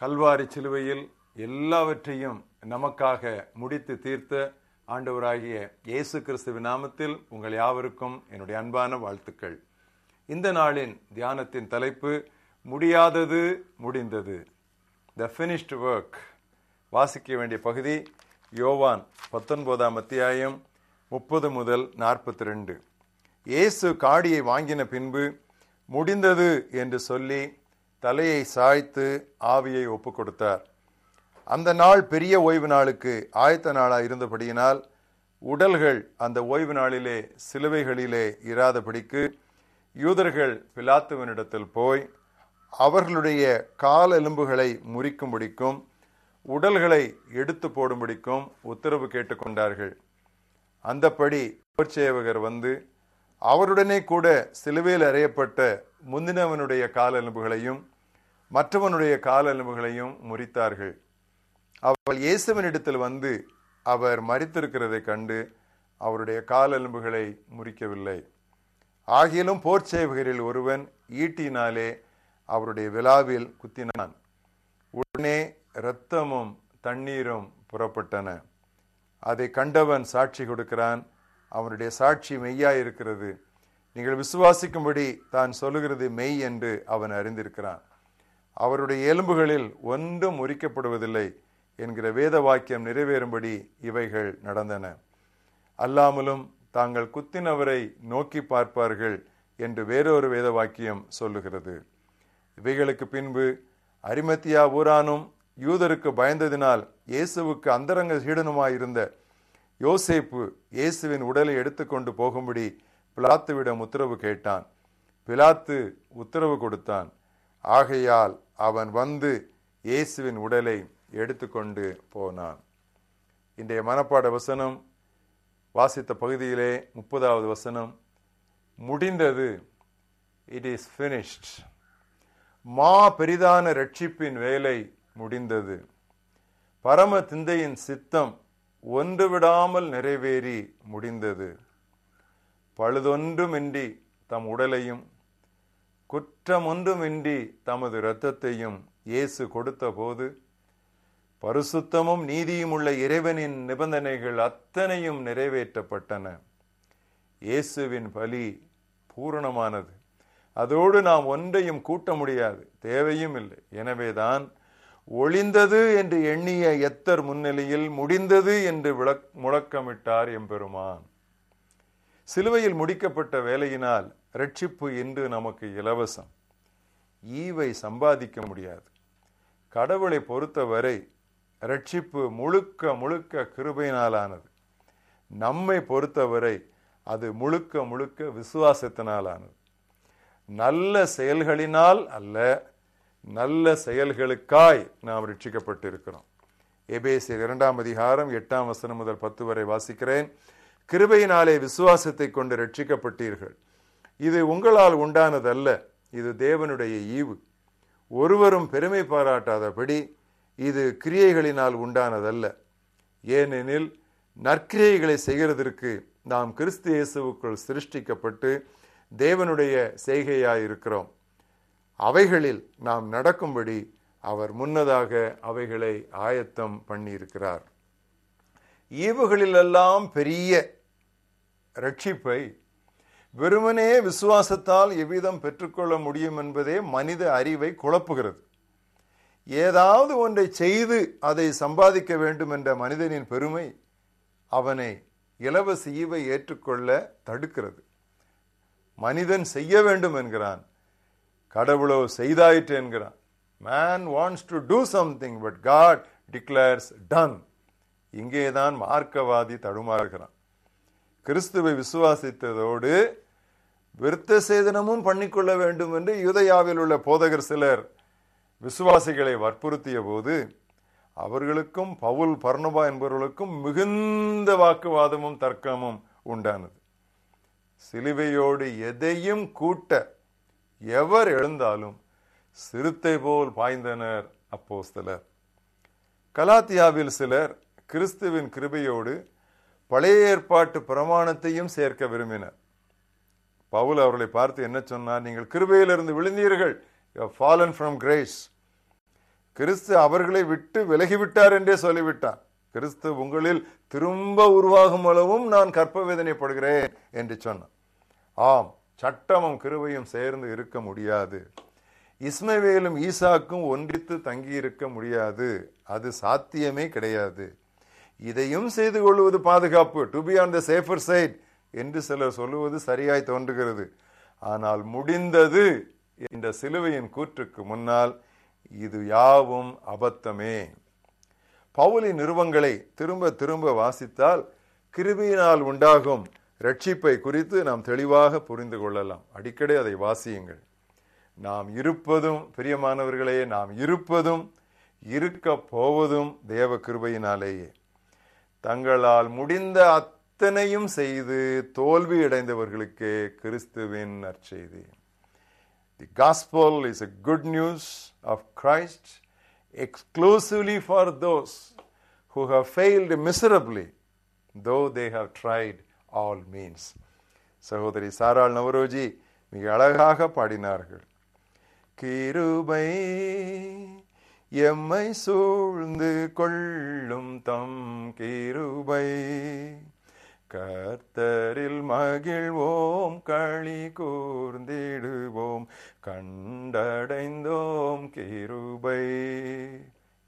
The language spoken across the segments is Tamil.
கல்வாரி சிலுவையில் எல்லாவற்றையும் நமக்காக முடித்து தீர்த்த ஆண்டவராகிய இயேசு கிறிஸ்துவ நாமத்தில் உங்கள் யாவருக்கும் என்னுடைய அன்பான வாழ்த்துக்கள். இந்த நாளின் தியானத்தின் தலைப்பு முடியாதது முடிந்தது. த ஃபினிஷ்டு ஒர்க் வாசிக்க வேண்டிய பகுதி யோவான் பத்தொன்பதாம் அத்தியாயம் முப்பது முதல் நாற்பத்தி ரெண்டு இயேசு காடியை வாங்கின பின்பு முடிந்தது என்று சொல்லி தலையை சாய்த்து ஆவியை ஒப்பு கொடுத்தார் அந்த நாள் பெரிய ஓய்வு நாளுக்கு ஆயத்த நாளாக இருந்தபடியினால் உடல்கள் அந்த ஓய்வு நாளிலே சிலுவைகளிலே இராதபடிக்கு யூதர்கள் பிலாத்துவனிடத்தில் போய் அவர்களுடைய கால் எலும்புகளை முறிக்கும்படிக்கும் உடல்களை எடுத்து போடும்படிக்கும் உத்தரவு கேட்டுக்கொண்டார்கள் அந்தப்படி போர்ச்சேவகர் வந்து அவருடனே கூட சிலுவையில் அறையப்பட்ட முந்தினவனுடைய கால் எலும்புகளையும் மற்றவனுடைய கால் எலும்புகளையும் முறித்தார்கள். அவள் இயேசுவனிடத்தில் வந்து அவர் மறித்திருக்கிறதை கண்டு அவருடைய கால் எலும்புகளை முறிக்கவில்லை. ஆகிலும் போர்ச்சேவகரில் ஒருவன் ஈட்டினாலே அவருடைய விழாவில் குத்தினான். உடனே இரத்தமும் தண்ணீரும் புறப்பட்டன. அதை கண்டவன் சாட்சி கொடுக்கிறான். அவனுடைய சாட்சி மெய்யாயிருக்கிறது. நீங்கள் விசுவாசிக்கும்படி தான் சொல்லுகிறது மெய் என்று அவன் அறிந்திருக்கிறான். அவருடைய எலும்புகளில் ஒன்றும் முறிக்கப்படுவதில்லை என்கிற வேத வாக்கியம் நிறைவேறும்படி இவைகள் நடந்தன. அல்லாமலும் தாங்கள் குத்தினவரை நோக்கி பார்ப்பார்கள் என்று வேறொரு வேத வாக்கியம் சொல்லுகிறது. இவைகளுக்கு பின்பு அரிமத்தியா ஊரானும் யூதருக்கு பயந்ததினால் இயேசுவுக்கு அந்தரங்க சீடனுமாயிருந்த யோசேப்பு இயேசுவின் உடலை எடுத்துக்கொண்டு போகும்படி பிலாத்துவிடம் உத்தரவு கேட்டான். பிலாத்து உத்தரவு கொடுத்தான். ஆகையால் அவன் வந்து இயேசுவின் உடலை எடுத்துக்கொண்டு போனான். இன்றைய மனப்பாட வசனம் வாசித்த பகுதியிலே முப்பதாவது வசனம் முடிந்தது இட் இஸ் finished. மா பெரிதான ரட்சிப்பின் வேலை முடிந்தது. பரம திந்தையின் சித்தம் ஒன்று விடாமல் நிறைவேறி முடிந்தது. பழுதொன்றுமின்றி தம் உடலையும் குற்றமொன்றுமின்றி தமது இரத்தத்தையும் இயேசு கொடுத்தபோது பரிசுத்தமும் நீதியும் உள்ள இறைவனின் நிபந்தனைகள் அத்தனையும் நிறைவேற்றப்பட்டன. இயேசுவின் பலி பூரணமானது. அதோடு நாம் ஒன்றையும் கூட்ட முடியாது தேவையும் இல்லை. எனவேதான் ஒளிந்தது என்று எண்ணிய எத்தர் முன்னிலையில் முடிந்தது என்று விளக் முழக்கமிட்டார் எம்பெருமான். சிலுவையில் முடிக்கப்பட்ட வேலையினால் ரட்சிப்பு இன்று நமக்கு இலவசம். ஈவை சம்பாதிக்க முடியாது. கடவுளை பொறுத்தவரை ரட்சிப்பு முழுக்க முழுக்க கிருபையினாலானது. நம்மை பொறுத்தவரை அது முழுக்க முழுக்க விசுவாசத்தினாலானது. நல்ல செயல்களினால் அல்ல நல்ல செயல்களுக்காய் நாம் ரட்சிக்கப்பட்டிருக்கிறோம். எபேசியர் இரண்டாம் அதிகாரம் எட்டாம் வசனம் முதல் பத்து வரை வாசிக்கிறேன். கிருபையினாலே விசுவாசத்தை கொண்டு ரட்சிக்கப்பட்டீர்கள். இது உங்களால் உண்டானதல்ல. இது தேவனுடைய ஈவு. ஒருவரும் பெருமை பாராட்டாதபடி இது கிரியைகளினால் உண்டானதல்ல. ஏனெனில் நற்கிரியைகளை செய்கிறதற்கு நாம் கிறிஸ்து இயேசுவுக்குள் சிருஷ்டிக்கப்பட்டு தேவனுடைய செய்கையாயிருக்கிறோம். அவைகளில் நாம் நடக்கும்படி அவர் முன்னதாக அவைகளை ஆயத்தம் பண்ணியிருக்கிறார். ஈவுகளிலெல்லாம் பெரிய ரட்சிப்பை வெறுமனே விசுவாசத்தால் எவ்விதம் பெற்றுக்கொள்ள முடியும் என்பதே மனித அறிவை குழப்புகிறது. ஏதாவது ஒன்றை செய்து அதை சம்பாதிக்க வேண்டும் என்ற மனிதனின் பெருமை அவனை இலவச ஈவை ஏற்றுக்கொள்ள தடுக்கிறது. மனிதன் செய்ய வேண்டும் என்கிறான். கடவுளோ செய்தாயிற்று என்கிறான். Man wants to do something but God declares done இங்கேதான் மார்க்கவாதி தடுமாறுகிறான். கிறிஸ்துவை விசுவாசித்ததோடு விருத்த சேதனமும் பண்ணிக்கொள்ள வேண்டும் என்று யூதயாவில் உள்ள போதகர் சிலர் விசுவாசிகளை வற்புறுத்திய போது அவர்களுக்கும் பவுல் பர்ணபா என்பவர்களுக்கும் மிகுந்த வாக்குவாதமும் தர்க்கமும் உண்டானது. சிலுவையோடு எதையும் கூட்ட எவர் எழுந்தாலும் சிறுத்தை போல் பாய்ந்தனர் அப்போஸ்தலர். கலாத்தியாவில் சிலர் கிறிஸ்துவின் கிருபையோடு பழைய ஏற்பாட்டு பிரமாணத்தையும் சேர்க்க விரும்பினர். பவுல் அவர்களை பார்த்து என்ன சொன்னார்? நீங்கள் கிருபையிலிருந்து விழுந்தீர்கள். ஃபாலன் ஃப்ரம் கிரேஸ் கிறிஸ்து அவர்களை விட்டு விலகிவிட்டார் என்றே சொல்லிவிட்டார். கிறிஸ்து உங்களில் திரும்ப உருவாகும் அளவும் நான் கற்ப வேதனைப்படுகிறேன் என்று சொன்னான் ஆம் சட்டமும் கிருபையும் சேர்ந்து இருக்க முடியாது. இஸ்மவேலும் ஈசாக்கும் ஒன்றித்து தங்கி இருக்க முடியாது. அது சாத்தியமே கிடையாது. இதையும் செய்து கொள்வது பாதுகாப்பு. To be on the safer side என்று சிலர் சொல்லுவது சரியாய் தோன்றுகிறது. ஆனால் முடிந்தது இந்த சிலுவையின் கூற்றுக்கு முன்னால் இது யாவும் அபத்தமே. பவுலின் நிறுவங்களை திரும்ப திரும்ப வாசித்தால் கிருபியினால் உண்டாகும் ரட்சிப்பை குறித்து நாம் தெளிவாக புரிந்து கொள்ளலாம். அடிக்கடி அதை வாசியுங்கள். நாம் இருப்பதும் பிரியமானவர்களே நாம் இருப்பதும் இருக்க போவதும் தேவ கிருபையினாலேயே. தங்களால் முடிந்த இத்தனையும் செய்து தோல்வியடைந்தவர்களுக்கே கிறிஸ்துவின் நற்செய்தி. The gospel is a good news of Christ exclusively for those who have failed miserably though they have tried all means சகோதரி சாரால் நவரோஜி மிக அழகாக பாடினார்கள். கிருபை எம்மை சூழ்ந்து கொள்ளும் தம் கிருபை கர்த்தரில் மகிழ்வோம் களி கூர்ந்திடுவோம் கண்டடைந்தோம் கிருபை.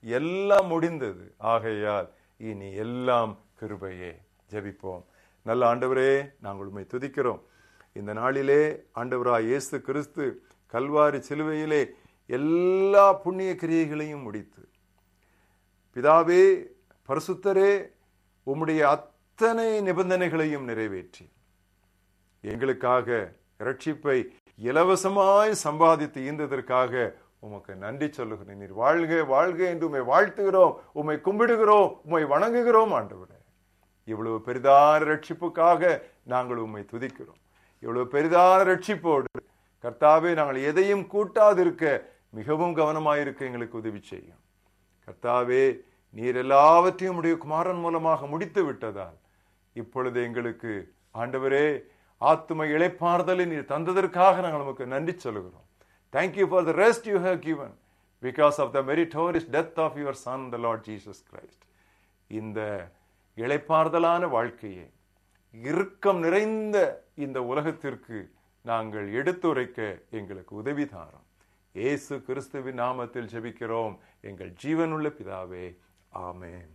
எல்லாம் முடிந்தது. ஆகையால் இனி எல்லாம் கிருபையே. ஜெபிப்போம். நல்ல ஆண்டவரே நாங்கள் உண்மை துதிக்கிறோம். இந்த நாளிலே ஆண்டவராய் இயேசு கிறிஸ்து கல்வாரி சிலுவையிலே எல்லா புண்ணிய கிரியைகளையும் முடித்து பிதாவே பரிசுத்தரே உம்முடைய அத்தனை நிபந்தனைகளையும் நிறைவேற்றி எங்களுக்காக ரட்சிப்பை இலவசமாய் சம்பாதித்து ஈந்ததற்காக உமக்கு நன்றி சொல்லுகிறேன். நீர் வாழ்க வாழ்க என்று உண்மை வாழ்த்துகிறோம். உண்மை கும்பிடுகிறோம். உண்மை வணங்குகிறோம் ஆண்டவரே. இவ்வளவு பெரிதான ரட்சிப்புக்காக நாங்கள் உம்மை துதிக்கிறோம். இவ்வளவு பெரிதான ரட்சிப்போடு கர்த்தாவே நாங்கள் எதையும் கூட்டாதிருக்க மிகவும் கவனமாயிருக்க எங்களுக்கு உதவி செய்யும். கர்த்தாவே நீர் எல்லாவற்றையும் உடைய குமாரன் மூலமாக முடித்து விட்டதால் இப்பொழுது எங்களுக்கு ஆண்டவரே ஆத்தும இழைப்பாறுதலை நீர் தந்ததற்காக நாங்கள் நமக்கு நன்றி சொல்லுகிறோம். Thank you for the rest you have given because of the meritorious death of your son the Lord Jesus Christ இந்த இழைப்பாறுதலான வாழ்க்கையை இறுக்கம் நிறைந்த இந்த உலகத்திற்கு நாங்கள் எடுத்துரைக்க எங்களுக்கு உதவி தாரோம். ஏசு கிறிஸ்துவின் நாமத்தில் ஜெபிக்கிறோம். எங்கள் ஜீவனுள்ள பிதாவே ஆமென்.